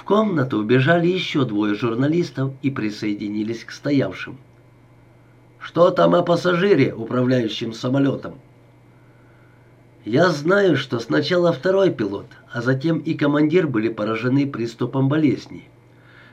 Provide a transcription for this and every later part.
В комнату убежали еще двое журналистов и присоединились к стоявшим. «Что там о пассажире, управляющем самолетом?» «Я знаю, что сначала второй пилот, а затем и командир были поражены приступом болезни.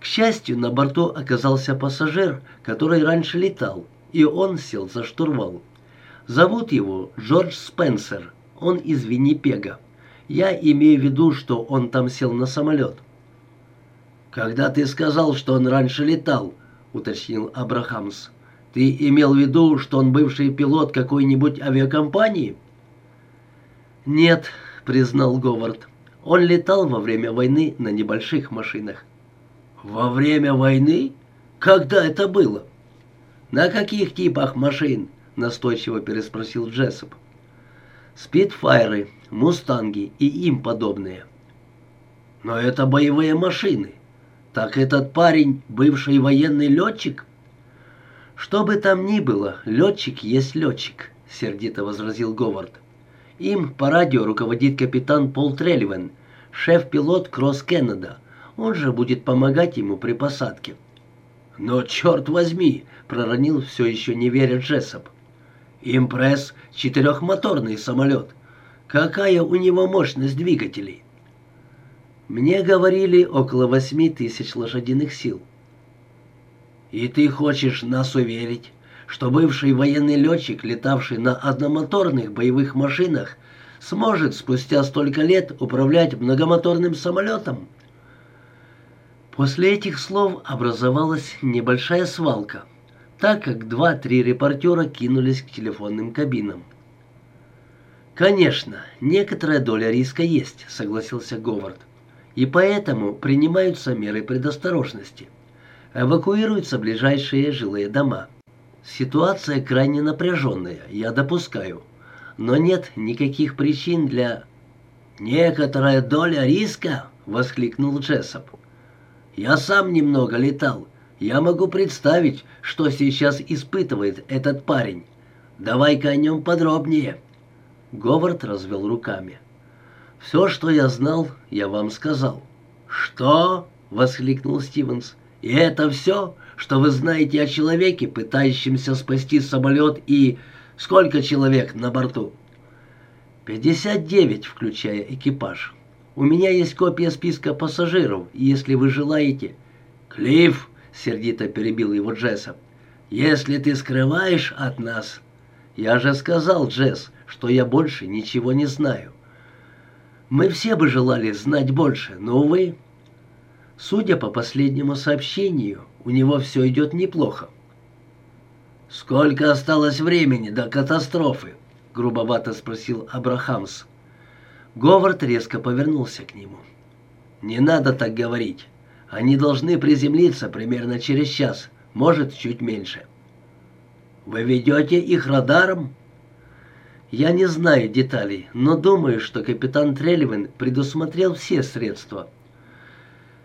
К счастью, на борту оказался пассажир, который раньше летал, и он сел за штурвал. Зовут его Джордж Спенсер, он из Виннипега. Я имею в виду, что он там сел на самолет». «Когда ты сказал, что он раньше летал», — уточнил Абрахамс, — «ты имел в виду, что он бывший пилот какой-нибудь авиакомпании?» «Нет», — признал Говард, — «он летал во время войны на небольших машинах». «Во время войны? Когда это было?» «На каких типах машин?» — настойчиво переспросил Джессоп. «Спитфайры, мустанги и им подобные». «Но это боевые машины. Так этот парень бывший военный летчик?» «Что бы там ни было, летчик есть летчик», — сердито возразил Говард. «Им по радио руководит капитан Пол Трелливен, шеф-пилот Кросс Кеннеда. Он же будет помогать ему при посадке». «Но черт возьми!» — проронил все еще не веря Джессоп. «Импресс — четырехмоторный самолет. Какая у него мощность двигателей?» Мне говорили около восьми тысяч лошадиных сил. И ты хочешь нас уверить, что бывший военный летчик, летавший на одномоторных боевых машинах, сможет спустя столько лет управлять многомоторным самолетом? После этих слов образовалась небольшая свалка, так как два-три репортера кинулись к телефонным кабинам. «Конечно, некоторая доля риска есть», — согласился Говард и поэтому принимаются меры предосторожности. Эвакуируются ближайшие жилые дома. Ситуация крайне напряженная, я допускаю, но нет никаких причин для... «Некоторая доля риска?» — воскликнул Джессоп. «Я сам немного летал. Я могу представить, что сейчас испытывает этот парень. Давай-ка о нем подробнее». Говард развел руками. Все, что я знал, я вам сказал. Что? воскликнул Стивенс. И это все, что вы знаете о человеке, пытающемся спасти самолет и сколько человек на борту? «Пятьдесят девять, включая экипаж. У меня есть копия списка пассажиров, если вы желаете...» «Клифф!» — сердито перебил его Джессом. «Если ты скрываешь от нас...» «Я же сказал, Джесс, что я больше ничего не знаю. Мы все бы желали знать больше, но, увы, судя по последнему сообщению, у него все идет неплохо. «Сколько осталось времени до катастрофы?» — грубовато спросил Абрахамс. Говард резко повернулся к нему. «Не надо так говорить. Они должны приземлиться примерно через час, может, чуть меньше». «Вы ведете их радаром?» Я не знаю деталей, но думаю, что капитан Трелливен предусмотрел все средства.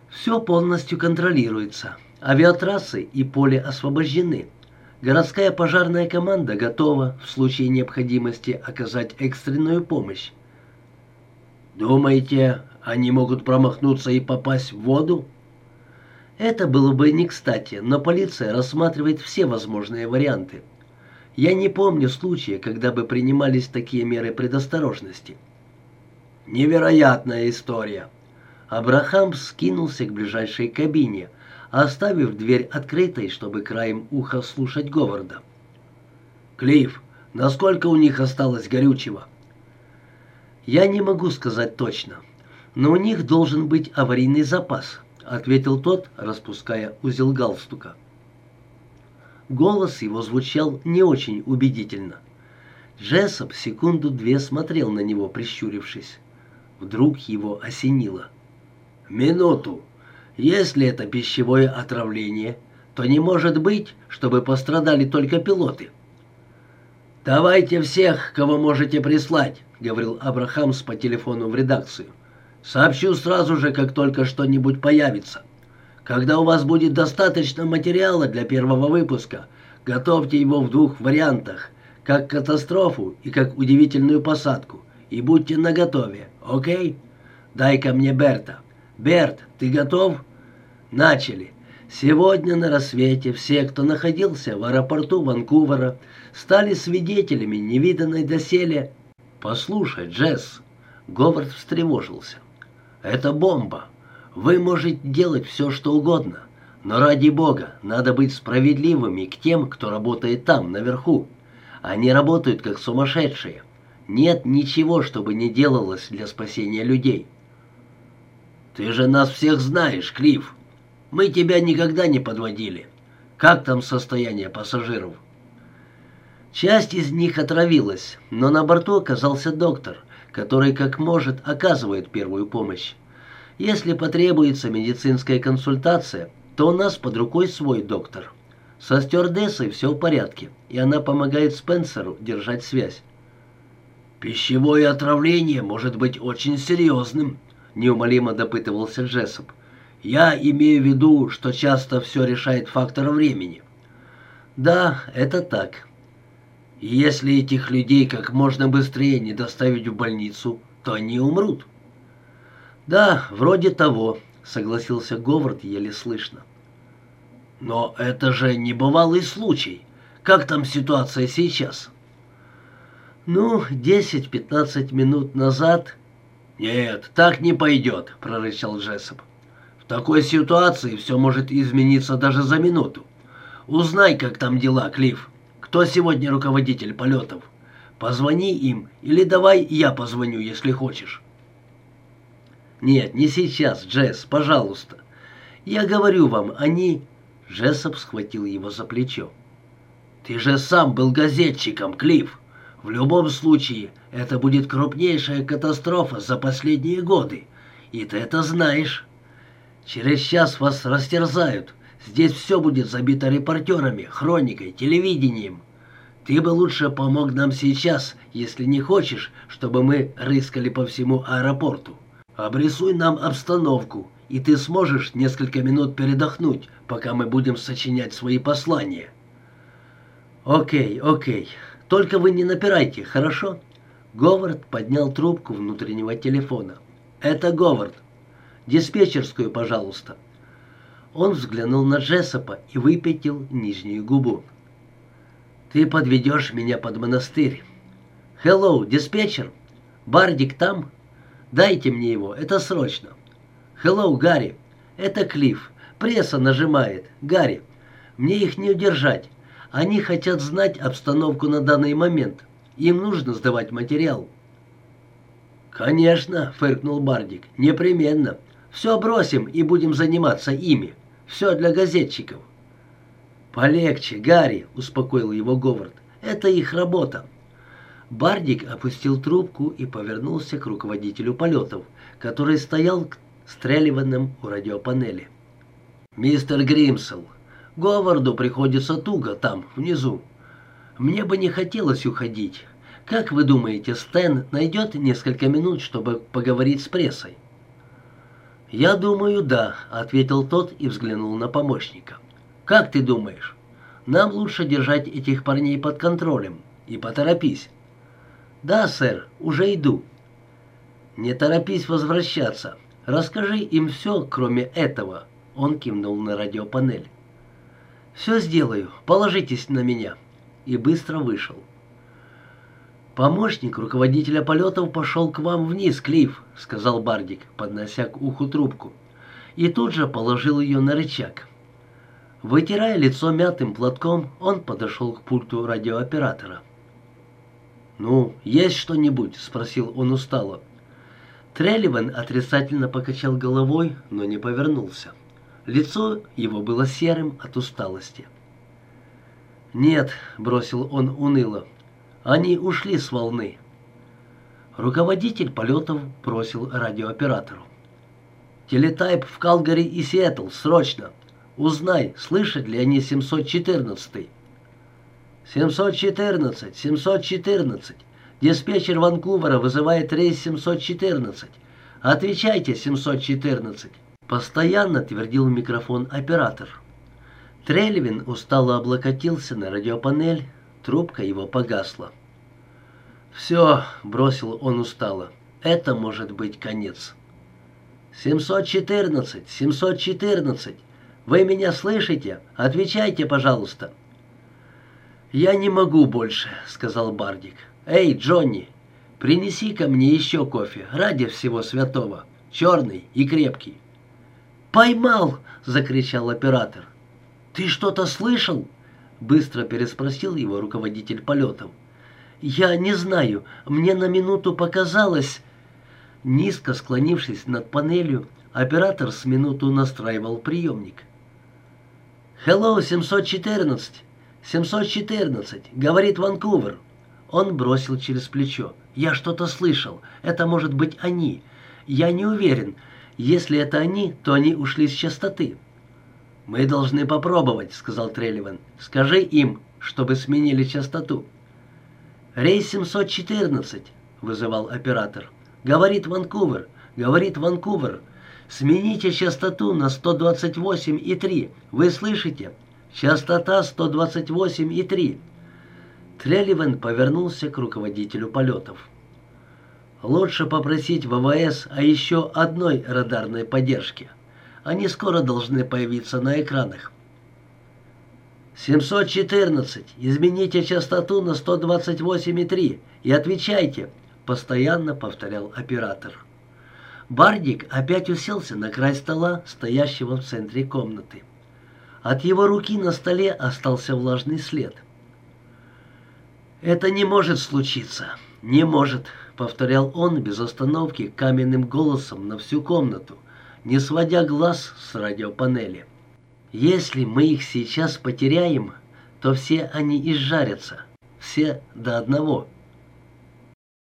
Все полностью контролируется. Авиатрассы и поле освобождены. Городская пожарная команда готова в случае необходимости оказать экстренную помощь. Думаете, они могут промахнуться и попасть в воду? Это было бы не кстати, но полиция рассматривает все возможные варианты. Я не помню случая, когда бы принимались такие меры предосторожности. Невероятная история. Абрахам скинулся к ближайшей кабине, оставив дверь открытой, чтобы краем уха слушать Говарда. «Клифф, насколько у них осталось горючего?» «Я не могу сказать точно, но у них должен быть аварийный запас», ответил тот, распуская узел галстука. Голос его звучал не очень убедительно. Джессоп секунду-две смотрел на него, прищурившись. Вдруг его осенило. «Минуту. Если это пищевое отравление, то не может быть, чтобы пострадали только пилоты». «Давайте всех, кого можете прислать», — говорил Абрахамс по телефону в редакцию. «Сообщу сразу же, как только что-нибудь появится». Когда у вас будет достаточно материала для первого выпуска, готовьте его в двух вариантах, как катастрофу и как удивительную посадку, и будьте наготове, окей? Дай-ка мне Берта. «Берт, ты готов?» «Начали. Сегодня на рассвете все, кто находился в аэропорту Ванкувера, стали свидетелями невиданной доселе...» «Послушай, Джесс!» Говард встревожился. «Это бомба. Вы можете делать все, что угодно. Но ради бога, надо быть справедливыми к тем, кто работает там, наверху. Они работают как сумасшедшие. Нет ничего, чтобы не делалось для спасения людей. Ты же нас всех знаешь, Клифф. Мы тебя никогда не подводили. Как там состояние пассажиров? Часть из них отравилась, но на борту оказался доктор, который как может оказывает первую помощь. Если потребуется медицинская консультация, то у нас под рукой свой доктор. Со стюардессой все в порядке, и она помогает Спенсеру держать связь. «Пищевое отравление может быть очень серьезным», — неумолимо допытывался Джессоп. «Я имею в виду, что часто все решает фактор времени». «Да, это так. Если этих людей как можно быстрее не доставить в больницу, то они умрут». «Да, вроде того», согласился Говард еле слышно. Но это же небывалый случай. Как там ситуация сейчас? Ну, 10-15 минут назад... Нет, так не пойдет, прорычал Джессоп. В такой ситуации все может измениться даже за минуту. Узнай, как там дела, Клифф. Кто сегодня руководитель полетов? Позвони им или давай я позвоню, если хочешь. «Нет, не сейчас, Джесс, пожалуйста. Я говорю вам, они...» Джессоп схватил его за плечо. «Ты же сам был газетчиком, Клифф. В любом случае, это будет крупнейшая катастрофа за последние годы. И ты это знаешь. Через час вас растерзают. Здесь все будет забито репортерами, хроникой, телевидением. Ты бы лучше помог нам сейчас, если не хочешь, чтобы мы рыскали по всему аэропорту». Обрисуй нам обстановку, и ты сможешь несколько минут передохнуть, пока мы будем сочинять свои послания. Окей, окей. Только вы не напирайте, хорошо? Говард поднял трубку внутреннего телефона. Это Говард. Диспетчерскую, пожалуйста. Он взглянул на Джессопа и выпятил нижнюю губу. «Ты подведешь меня под монастырь». «Хеллоу, диспетчер? Бардик там?» Дайте мне его, это срочно. Хеллоу, Гарри. Это Клифф. Пресса нажимает. Гарри, мне их не удержать. Они хотят знать обстановку на данный момент. Им нужно сдавать материал. «Конечно», — фыркнул Бардик, — «непременно. Все бросим и будем заниматься ими. Все для газетчиков». «Полегче, Гарри», — успокоил его Говард. «Это их работа. Бардик опустил трубку и повернулся к руководителю полетов, который стоял стреливанным у радиопанели. «Мистер Гримсел, Говарду приходится туго там, внизу. Мне бы не хотелось уходить. Как вы думаете, Стэн найдет несколько минут, чтобы поговорить с прессой?» «Я думаю, да», — ответил тот и взглянул на помощника. «Как ты думаешь? Нам лучше держать этих парней под контролем. И поторопись. «Да, сэр, уже иду». «Не торопись возвращаться. Расскажи им все, кроме этого». Он кивнул на радиопанель. «Все сделаю. Положитесь на меня». И быстро вышел. «Помощник руководителя полетов пошел к вам вниз, Клифф», — сказал Бардик, поднося к уху трубку. И тут же положил ее на рычаг. Вытирая лицо мятым платком, он подошел к пульту радиооператора. «Ну, есть что-нибудь?» — спросил он устало. Трелливан отрицательно покачал головой, но не повернулся. Лицо его было серым от усталости. «Нет», — бросил он уныло, — «они ушли с волны». Руководитель полетов бросил радиооператору. «Телетайп в Калгари и Сиэтл, срочно! Узнай, слышат ли они 714-й?» «714! 714! Диспетчер Ванкувера вызывает рейс 714! Отвечайте, 714!» Постоянно твердил микрофон оператор. Трельвин устало облокотился на радиопанель, трубка его погасла. «Все», — бросил он устало, — «это может быть конец». «714! 714! Вы меня слышите? Отвечайте, пожалуйста!» «Я не могу больше», — сказал Бардик. «Эй, Джонни, принеси ко мне еще кофе, ради всего святого, черный и крепкий». «Поймал!» — закричал оператор. «Ты что-то слышал?» — быстро переспросил его руководитель полетов. «Я не знаю. Мне на минуту показалось...» Низко склонившись над панелью, оператор с минуту настраивал приемник. «Hello, 714! 714!» — говорит Ванкувер. Он бросил через плечо. «Я что-то слышал. Это может быть они. Я не уверен. Если это они, то они ушли с частоты». «Мы должны попробовать», — сказал Трелливан. «Скажи им, чтобы сменили частоту». «Рейс 714», — вызывал оператор. «Говорит Ванкувер, говорит Ванкувер. Смените частоту на 128,3. Вы слышите? Частота 128,3». Трелливан повернулся к руководителю полетов. «Лучше попросить ВВС о еще одной радарной поддержке. Они скоро должны появиться на экранах». «714, измените частоту на 128,3 и отвечайте», — постоянно повторял оператор. Бардик опять уселся на край стола, стоящего в центре комнаты. От его руки на столе остался влажный след. «Это не может случиться, не может», — повторял он без остановки каменным голосом на всю комнату, не сводя глаз с радиопанели. Если мы их сейчас потеряем, то все они изжарятся, все до одного.